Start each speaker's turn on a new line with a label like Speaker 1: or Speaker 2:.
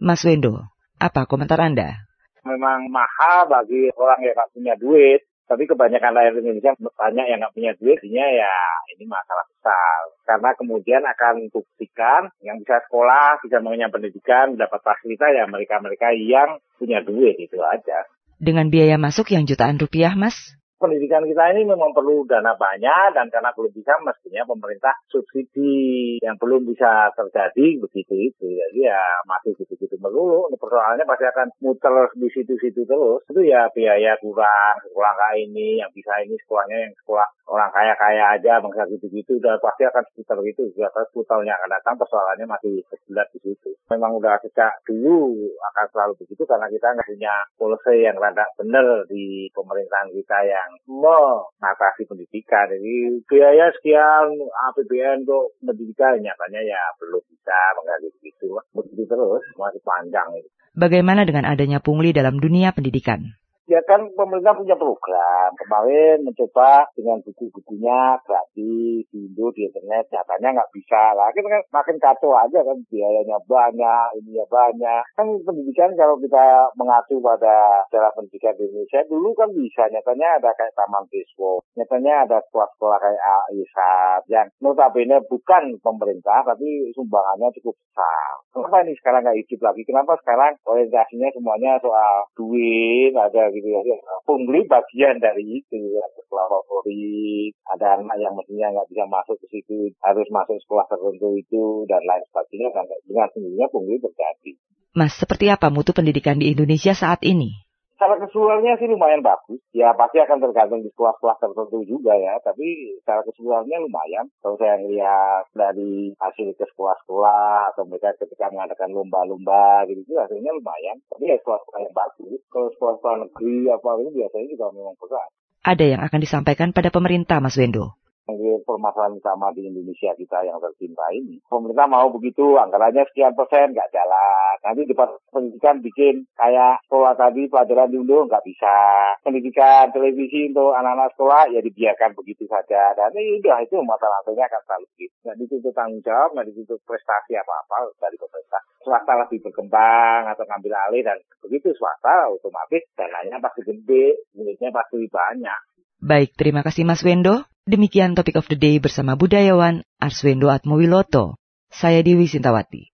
Speaker 1: Mas Wendo, apa komentar Anda?
Speaker 2: Memang mahal bagi orang yang nggak punya duit. Tapi kebanyakan rakyat Indonesia banyak yang nggak punya duit, jadinya ya ini masalah besar. Karena kemudian akan buktikan yang bisa sekolah, bisa mengenyam pendidikan, dapat fasilitas ya mereka-mereka yang punya duit itu aja.
Speaker 1: Dengan biaya masuk yang jutaan rupiah, Mas?
Speaker 2: Pendidikan kita ini memang perlu dana banyak dan karena belum bisa mestinya pemerintah subsidi yang belum bisa terjadi begitu itu. Jadi ya masih gitu-gitu melulu. Persoalannya pasti akan muter di situ-situ terus. Itu ya biaya kurang sekolah ini yang bisa ini sekolahnya yang sekolah orang kaya-kaya aja bangsa gitu-gitu udah pasti akan seputar gitu juga seputarnya akan datang persoalannya masih terjelat di situ memang udah sejak dulu akan selalu begitu karena kita nggak punya policy yang rada benar di pemerintahan kita yang mengatasi pendidikan. Jadi biaya sekian APBN untuk pendidikan nyatanya ya belum bisa menggali begitu. Begitu terus masih panjang.
Speaker 1: Bagaimana dengan adanya pungli dalam dunia pendidikan?
Speaker 2: Ya kan pemerintah punya program. Kemarin mencoba dengan buku-bukunya gratis di Indo di internet. Nyatanya nggak bisa. Lah kita kan makin kacau aja kan biayanya banyak, ini ya banyak. Kan pendidikan kalau kita mengacu pada cara pendidikan di Indonesia dulu kan bisa. Nyatanya ada kayak Taman Siswo. Nyatanya ada sekolah-sekolah kayak AISAT yang notabene bukan pemerintah tapi sumbangannya cukup besar. Kenapa ini sekarang nggak hidup lagi? Kenapa sekarang orientasinya semuanya soal duit, ada gitu ya. Pungli bagian dari itu. Ada sekolah favorit, ada anak yang mestinya nggak bisa masuk ke situ, harus masuk sekolah tertentu itu, dan lain sebagainya. Dengan sendirinya pungli terjadi.
Speaker 1: Mas, seperti apa mutu pendidikan di Indonesia saat ini?
Speaker 2: Keseluruhannya sih lumayan bagus. Ya pasti akan tergantung di sekolah-sekolah tertentu juga ya. Tapi secara keseluruhannya lumayan. Kalau saya lihat dari hasil ke sekolah-sekolah atau mereka ketika mengadakan lomba-lomba gitu, hasilnya lumayan. Tapi ya sekolah-sekolah yang bagus. Kalau sekolah-sekolah negeri apa itu biasanya juga memang berat.
Speaker 1: Ada yang akan disampaikan pada pemerintah, Mas Wendo?
Speaker 2: Permasalahan utama di Indonesia kita yang tercinta ini. Pemerintah mau begitu, anggarannya sekian persen nggak jalan. Nanti di pendidikan bikin kayak sekolah tadi pelajaran dulu nggak bisa. Pendidikan televisi untuk anak-anak sekolah ya dibiarkan begitu saja. Dan ini udah itu masalahnya akan selalu begitu. Nggak dituntut tanggung jawab, nggak dituntut prestasi apa-apa dari pemerintah. Swasta lebih berkembang atau ngambil alih dan begitu swasta otomatis dananya pasti gede, miliknya pasti banyak.
Speaker 1: Baik, terima kasih Mas Wendo. Demikian topik of the day bersama budayawan Arswendo Atmowiloto. Saya Dewi Sintawati.